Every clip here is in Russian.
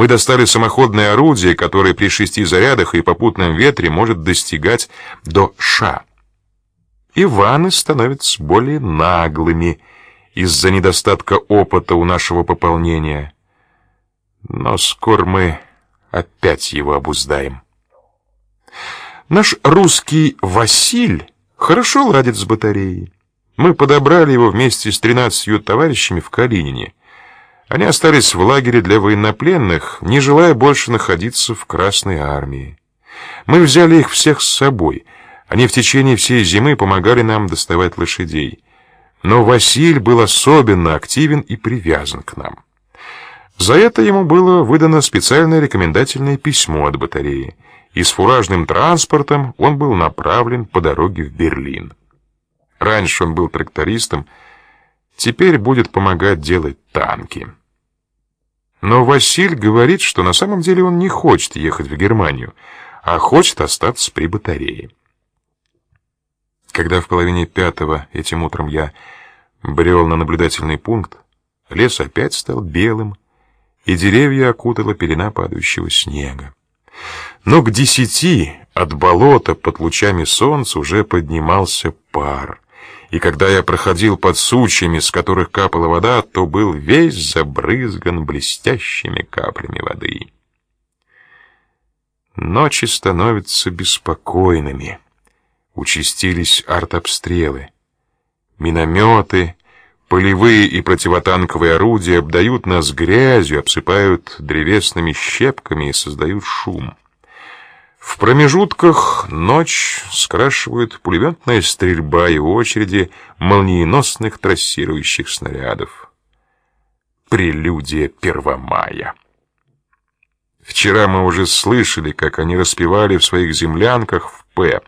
Мы достали самоходное орудие, которое при шести зарядах и попутном ветре может достигать до ша. Иваны становятся более наглыми из-за недостатка опыта у нашего пополнения. Но скоро мы опять его обуздаем. Наш русский Василь хорошо ладит с батареей. Мы подобрали его вместе с тринадцатью товарищами в Калинине. Они остались в лагере для военнопленных, не желая больше находиться в Красной армии. Мы взяли их всех с собой. Они в течение всей зимы помогали нам доставать лошадей. Но Василь был особенно активен и привязан к нам. За это ему было выдано специальное рекомендательное письмо от батареи, и с фуражным транспортом он был направлен по дороге в Берлин. Раньше он был трактористом, теперь будет помогать делать танки. Но Василь говорит, что на самом деле он не хочет ехать в Германию, а хочет остаться при батарее. Когда в половине пятого этим утром я брел на наблюдательный пункт, лес опять стал белым, и деревья окутала пелена падающего снега. Но к десяти от болота под лучами солнца уже поднимался пар и когда я проходил под сучьями, с которых капала вода, то был весь забрызган блестящими каплями воды. Ночи становятся беспокойными. Участились артобстрелы. Минометы, полевые и противотанковые орудия обдают нас грязью, обсыпают древесными щепками и создают шум. В промежутках ночь скрашивают пулеметная стрельба и очереди молниеносных трассирующих снарядов. Прелюдия Первомая. Вчера мы уже слышали, как они распевали в своих землянках в П.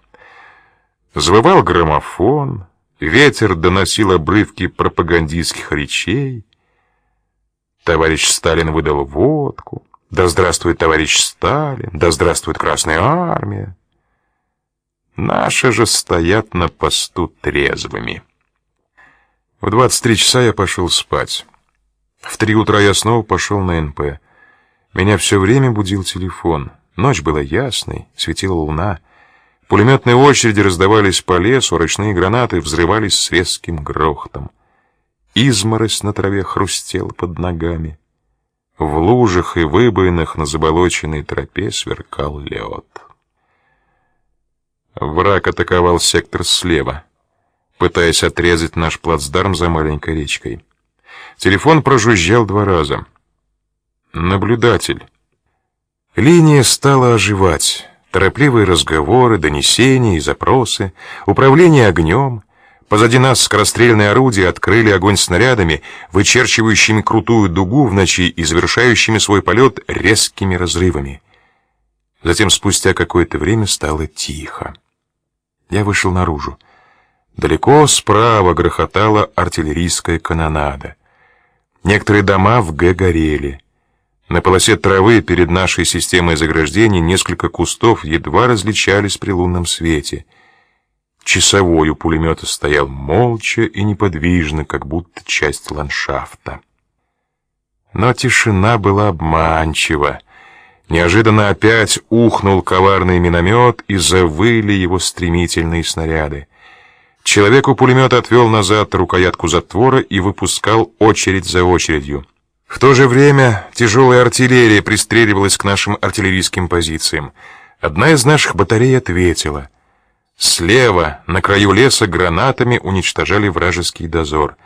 Звывал граммофон, ветер доносил обрывки пропагандистских речей. Товарищ Сталин выдал водку. Да здравствует товарищ Сталин, да здравствует Красная Армия. Наши же стоят на посту трезвыми. В 23 часа я пошел спать. В три утра я снова пошел на НП. Меня все время будил телефон. Ночь была ясной, светила луна. Пулеметные очереди раздавались по лесу, ручные гранаты взрывались с резким грохотом. Изморозь на траве хрустела под ногами. В лужах и выбоинах на заболоченной тропе сверкал лед. Враг атаковал сектор слева, пытаясь отрезать наш плацдарм за маленькой речкой. Телефон прожужжал два раза. Наблюдатель. Линия стала оживать. Торопливые разговоры, донесения и запросы, управление огнем — Позади нас скорострельные орудия открыли огонь снарядами, вычерчивающими крутую дугу в ночи и завершающими свой полет резкими разрывами. Затем спустя какое-то время стало тихо. Я вышел наружу. Далеко справа грохотала артиллерийская канонада. Некоторые дома в Г горели. На полосе травы перед нашей системой заграждений несколько кустов едва различались при лунном свете — Часовой у пулемета стоял молча и неподвижно, как будто часть ландшафта. Но тишина была обманчива. Неожиданно опять ухнул коварный миномет, и завыли его стремительные снаряды. Человек у пулемета отвел назад рукоятку затвора и выпускал очередь за очередью. В то же время тяжелая артиллерия пристреливалась к нашим артиллерийским позициям. Одна из наших батарей ответила. Слева, на краю леса, гранатами уничтожали вражеский дозор.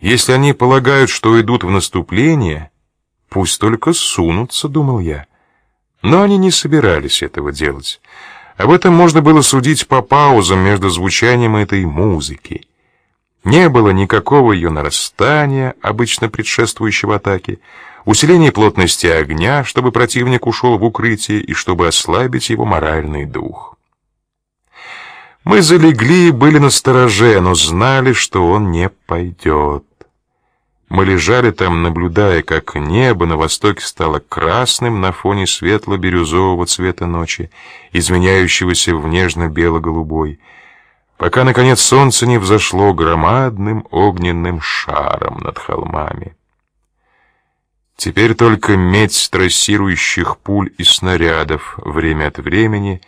Если они полагают, что идут в наступление, пусть только сунутся, думал я. Но они не собирались этого делать. Об этом можно было судить по паузам между звучанием этой музыки. Не было никакого ее нарастания, обычно предшествующего атаке, усиления плотности огня, чтобы противник ушел в укрытие и чтобы ослабить его моральный дух. Мы залегли и были настороже, но знали, что он не пойдет. Мы лежали там, наблюдая, как небо на востоке стало красным на фоне светло-бирюзового цвета ночи, изменяющегося в нежно-бело-голубой, пока, наконец, солнце не взошло громадным огненным шаром над холмами. Теперь только медь трассирующих пуль и снарядов время от времени